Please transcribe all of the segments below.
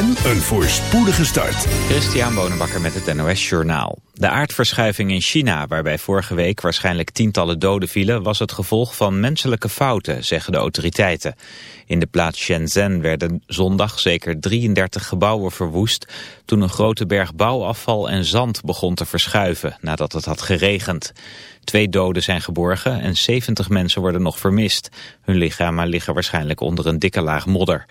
en een voorspoedige start. Christian Bonenbakker met het NOS Journaal. De aardverschuiving in China, waarbij vorige week waarschijnlijk tientallen doden vielen... was het gevolg van menselijke fouten, zeggen de autoriteiten. In de plaats Shenzhen werden zondag zeker 33 gebouwen verwoest... toen een grote berg bouwafval en zand begon te verschuiven nadat het had geregend. Twee doden zijn geborgen en 70 mensen worden nog vermist. Hun lichamen liggen waarschijnlijk onder een dikke laag modder.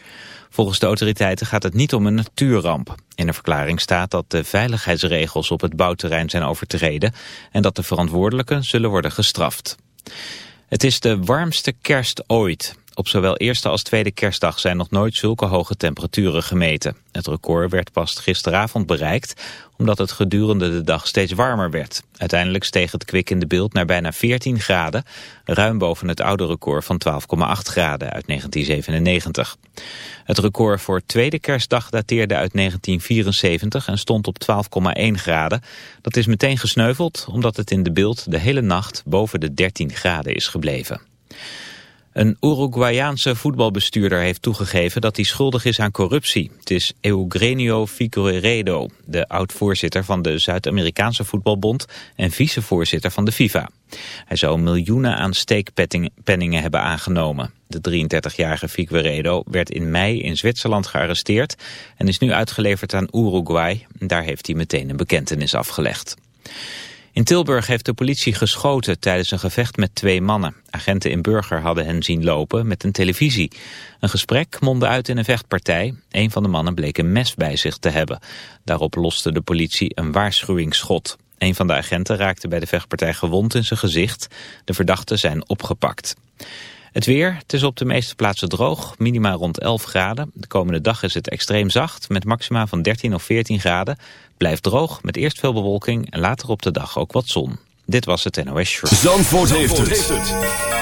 Volgens de autoriteiten gaat het niet om een natuurramp. In een verklaring staat dat de veiligheidsregels op het bouwterrein zijn overtreden... en dat de verantwoordelijken zullen worden gestraft. Het is de warmste kerst ooit. Op zowel eerste als tweede kerstdag zijn nog nooit zulke hoge temperaturen gemeten. Het record werd pas gisteravond bereikt, omdat het gedurende de dag steeds warmer werd. Uiteindelijk steeg het kwik in de beeld naar bijna 14 graden, ruim boven het oude record van 12,8 graden uit 1997. Het record voor tweede kerstdag dateerde uit 1974 en stond op 12,1 graden. Dat is meteen gesneuveld, omdat het in de beeld de hele nacht boven de 13 graden is gebleven. Een Uruguayaanse voetbalbestuurder heeft toegegeven dat hij schuldig is aan corruptie. Het is Eugenio Figueiredo, de oud-voorzitter van de Zuid-Amerikaanse voetbalbond en vicevoorzitter van de FIFA. Hij zou miljoenen aan steekpenningen hebben aangenomen. De 33-jarige Figueiredo werd in mei in Zwitserland gearresteerd en is nu uitgeleverd aan Uruguay. Daar heeft hij meteen een bekentenis afgelegd. In Tilburg heeft de politie geschoten tijdens een gevecht met twee mannen. Agenten in Burger hadden hen zien lopen met een televisie. Een gesprek mondde uit in een vechtpartij. Een van de mannen bleek een mes bij zich te hebben. Daarop loste de politie een waarschuwingsschot. Een van de agenten raakte bij de vechtpartij gewond in zijn gezicht. De verdachten zijn opgepakt. Het weer, het is op de meeste plaatsen droog, minima rond 11 graden. De komende dag is het extreem zacht, met maxima van 13 of 14 graden. Blijft droog, met eerst veel bewolking en later op de dag ook wat zon. Dit was het NOS Short. Zandvoort, heeft, het.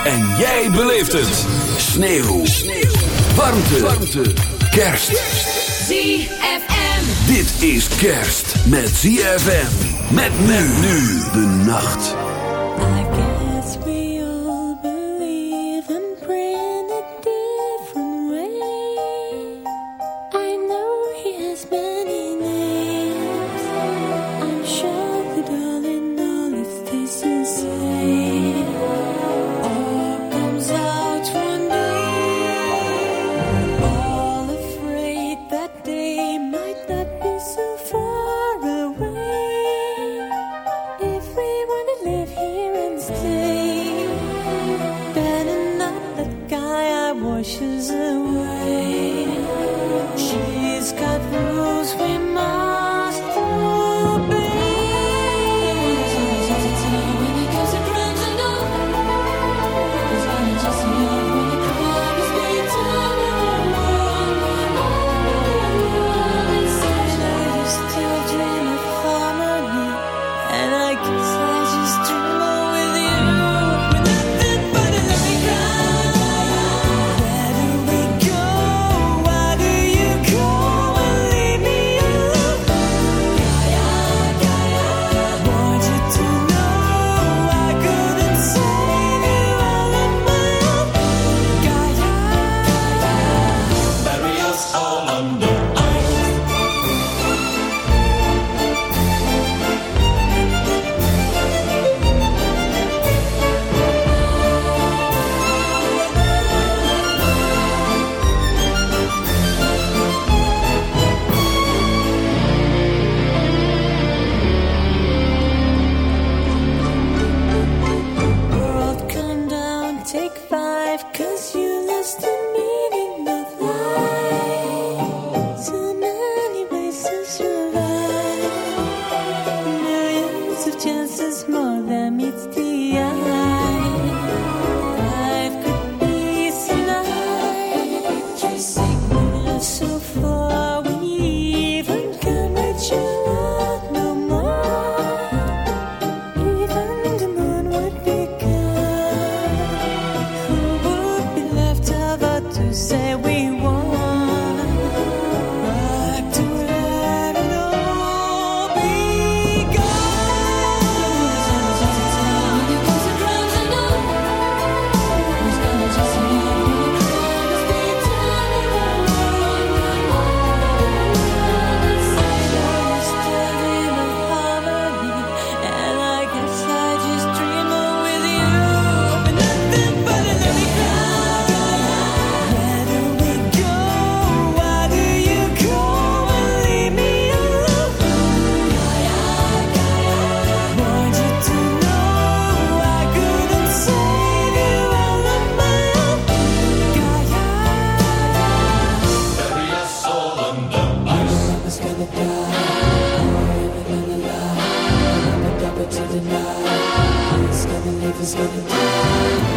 En jij beleeft het. Sneeuw. Sneeuw. Warmte. Warmte. Kerst. ZFM. Dit is kerst met ZFM. Met men nu de nacht. Thank you.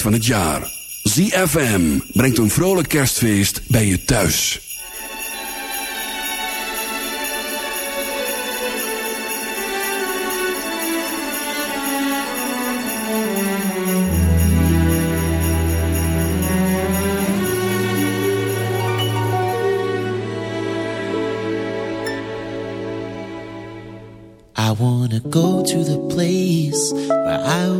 eind van het jaar. ZFM brengt een vrolijk kerstfeest bij je thuis. I wanna go to the place where I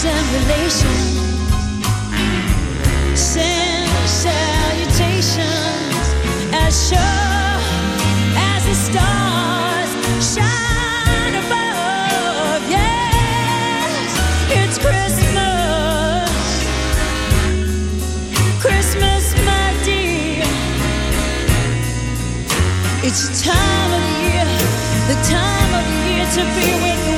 And relations. Send salutations as sure as the stars shine above. Yes, it's Christmas. Christmas, my dear. It's the time of the year, the time of the year to be with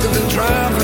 driving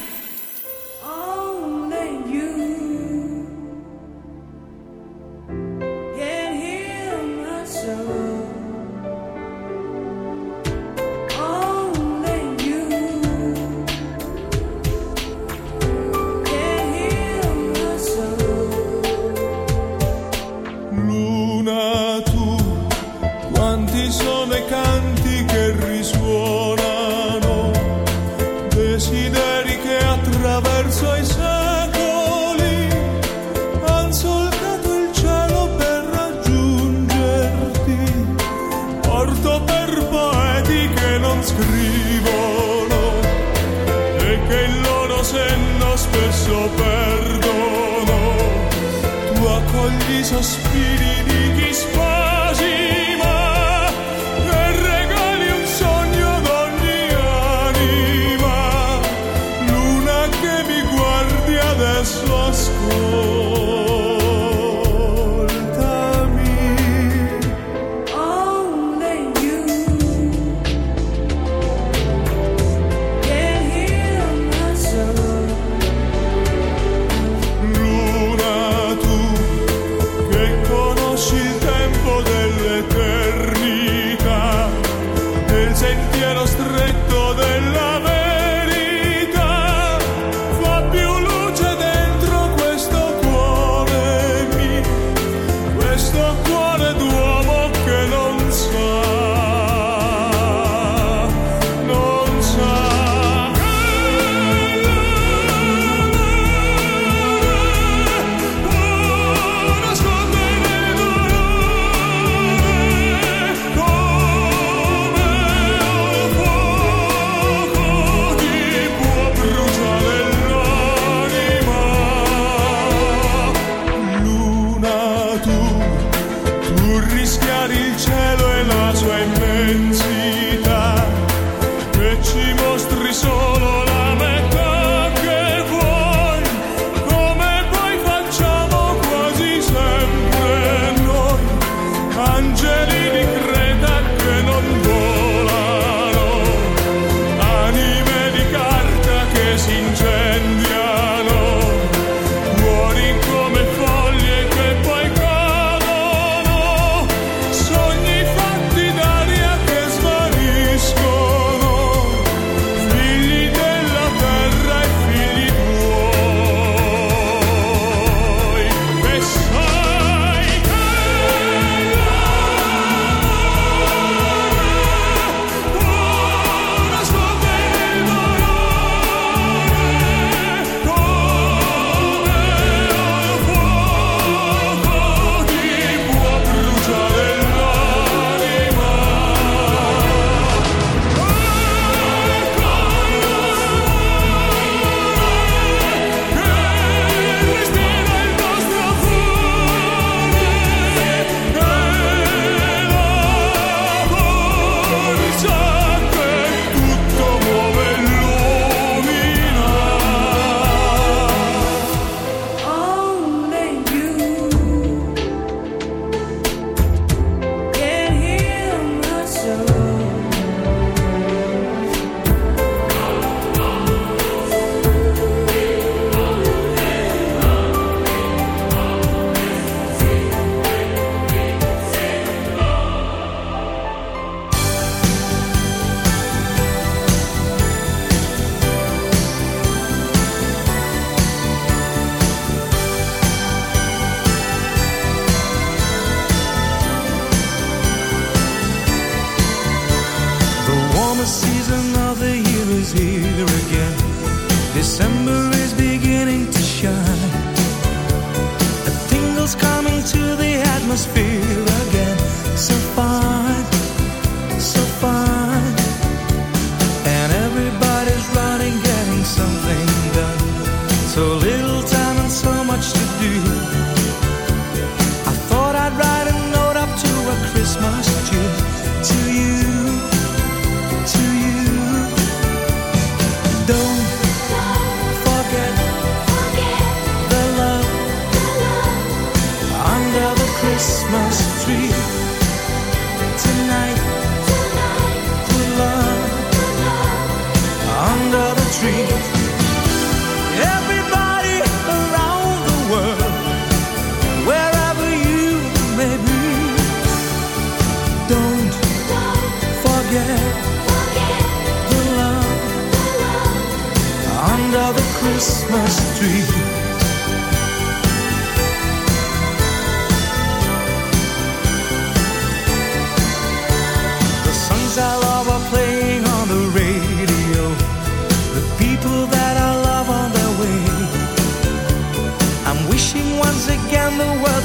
wishing once again the world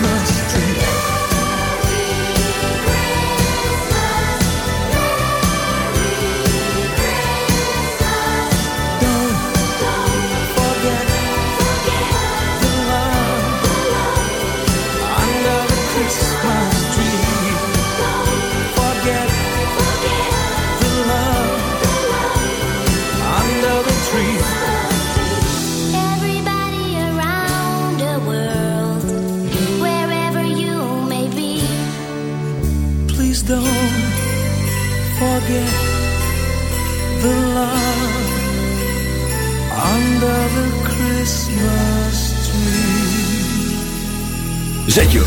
Christmas.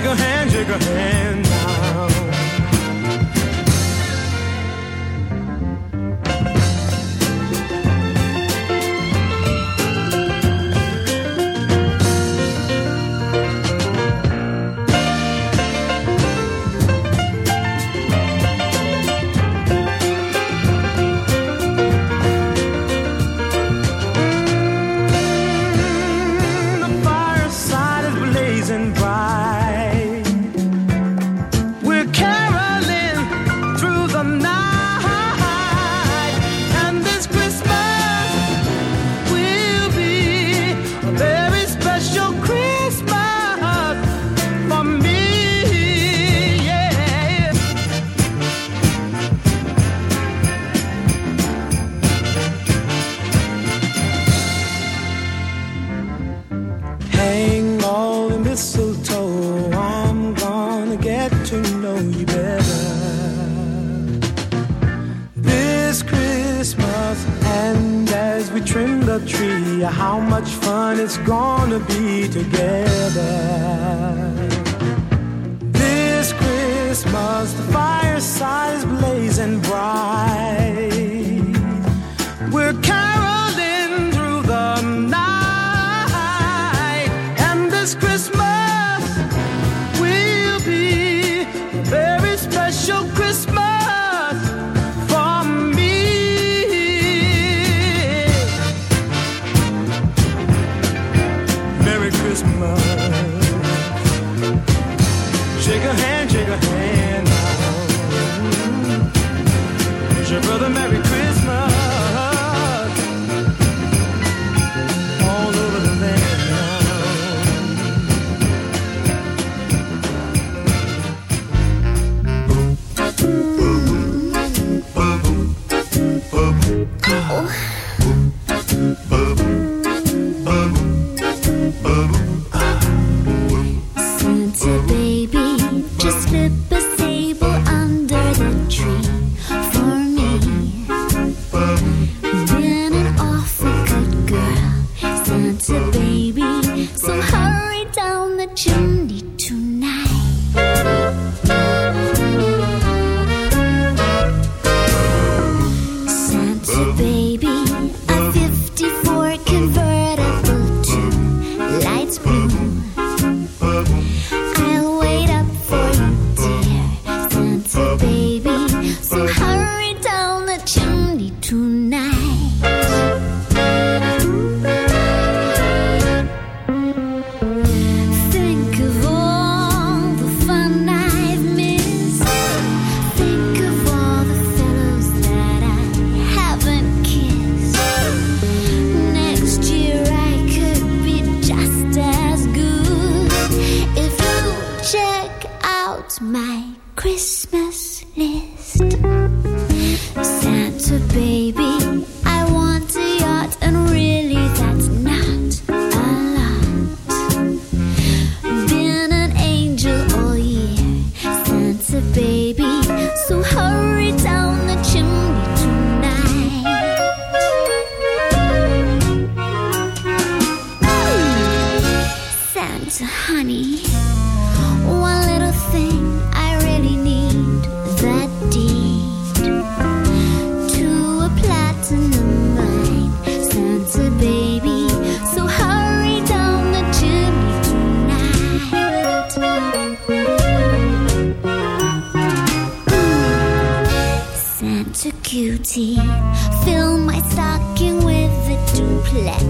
Shake a hand, shake a hand. Merry honey. One little thing I really need that deed to a platinum mine. Santa baby, so hurry down the chimney tonight. Santa cutie, fill my stocking with a duplex.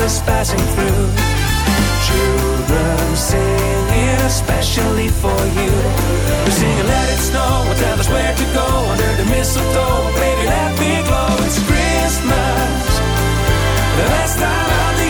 Passing through. Children singing especially for you. They're singing, let it snow, and tell us where to go under the mistletoe. Baby, let me glow. It's Christmas, the best time of